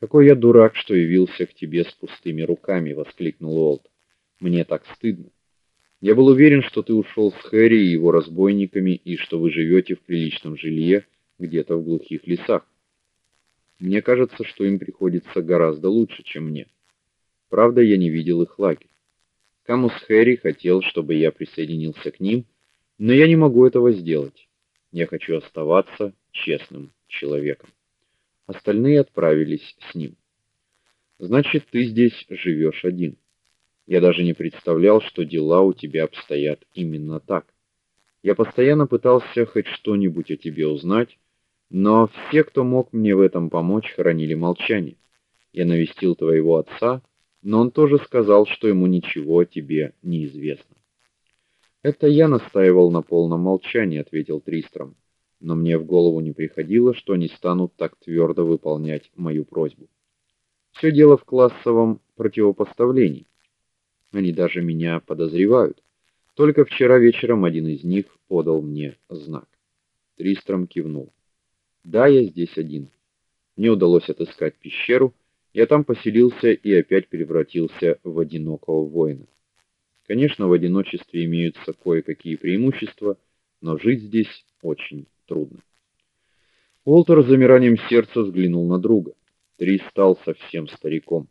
Какой я дурак, что явился к тебе с пустыми руками, воскликнул Уолт. Мне так стыдно. Я был уверен, что ты ушел с Хэри и его разбойниками и что вы живете в приличном жилье где-то в глухих лесах. Мне кажется, что им приходится гораздо лучше, чем мне. Правда, я не видел их лагерь. Камус Хэри хотел, чтобы я присоединился к ним, но я не могу этого сделать. Я хочу оставаться честным человеком. Остальные отправились с ним. Значит, ты здесь живешь один. Я даже не представлял, что дела у тебя обстоят именно так. Я постоянно пытался хоть что-нибудь о тебе узнать, но все, кто мог мне в этом помочь, хранили молчание. Я навестил твоего отца, но он тоже сказал, что ему ничего о тебе не известно. Это я настаивал на полном молчании, ответил Тристром. Но мне в голову не приходило, что они станут так твердо выполнять мою просьбу. Все дело в классовом противопоставлении. Они даже меня подозревают. Только вчера вечером один из них подал мне знак. Тристром кивнул. Да, я здесь один. Мне удалось отыскать пещеру. Я там поселился и опять превратился в одинокого воина. Конечно, в одиночестве имеются кое-какие преимущества, но жить здесь очень трудно. Уолтер с замиранием сердца взглянул на друга. Три стал совсем стариком.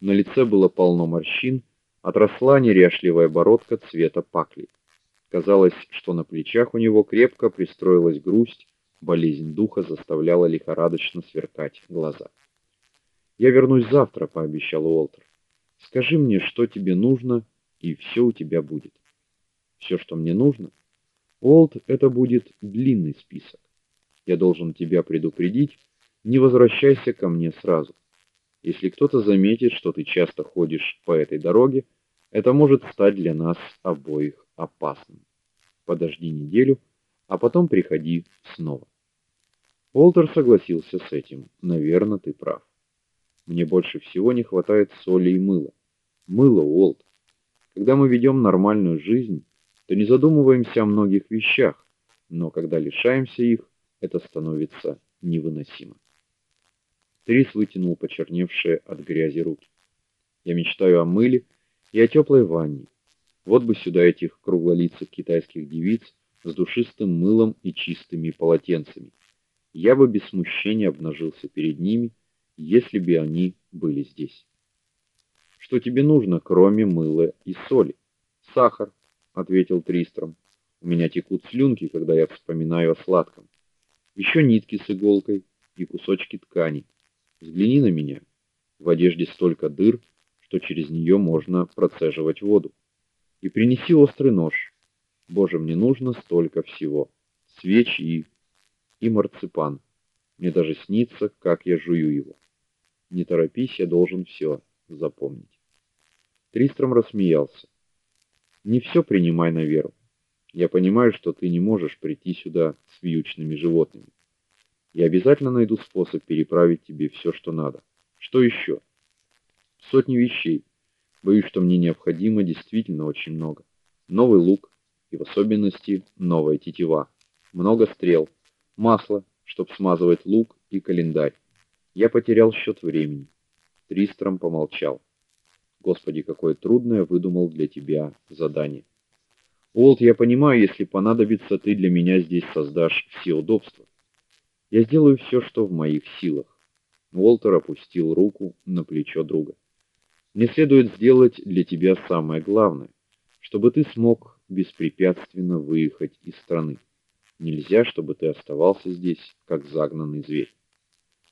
На лице было полно морщин, отросла неряшливая бородка цвета пакли. Казалось, что на плечах у него крепко пристроилась грусть, Болезнь духа заставляла лихорадочно сверкать глаза. Я вернусь завтра, пообещал Уолтер. Скажи мне, что тебе нужно, и все у тебя будет. Все, что мне нужно? Уолт, это будет длинный список. Я должен тебя предупредить, не возвращайся ко мне сразу. Если кто-то заметит, что ты часто ходишь по этой дороге, это может стать для нас обоих опасным. Подожди неделю, а потом приходи снова. Олтер согласился с этим. Наверное, ты прав. Мне больше всего не хватает соли и мыла. Мыло, Олт. Когда мы ведем нормальную жизнь, то не задумываемся о многих вещах, но когда лишаемся их, это становится невыносимо. Трис вытянул почерневшие от грязи руки. Я мечтаю о мыле и о теплой ванне. Вот бы сюда этих круглолицых китайских девиц с душистым мылом и чистыми полотенцами. Я бы без смущения обнажился перед ними, если бы они были здесь. Что тебе нужно, кроме мыла и соли? Сахар, ответил Тристром. У меня текут слюнки, когда я вспоминаю о сладком. Еще нитки с иголкой и кусочки ткани. Взгляни на меня. В одежде столько дыр, что через нее можно процеживать воду. И принеси острый нож. Боже, мне нужно столько всего. Свечи и марципан. Мне даже снится, как я жую его. Не торопись, я должен все запомнить. Тристром рассмеялся. Не все принимай на веру. Я понимаю, что ты не можешь прийти сюда с вьючными животными. Я обязательно найду способ переправить тебе все, что надо. Что еще? Сотни вещей. Боюсь, что мне необходимо действительно очень много. Новый лук, и в особенности новая тетива, много стрел, масло, чтоб смазывать лук и календарь. Я потерял счет времени. Тристром помолчал. Господи, какое трудное выдумал для тебя задание. Уолт, я понимаю, если понадобится, ты для меня здесь создашь все удобства. Я сделаю все, что в моих силах. Уолтер опустил руку на плечо друга. Мне следует сделать для тебя самое главное, чтобы ты смог беспрепятственно выехать из страны. Нельзя, чтобы ты оставался здесь, как загнанный зверь.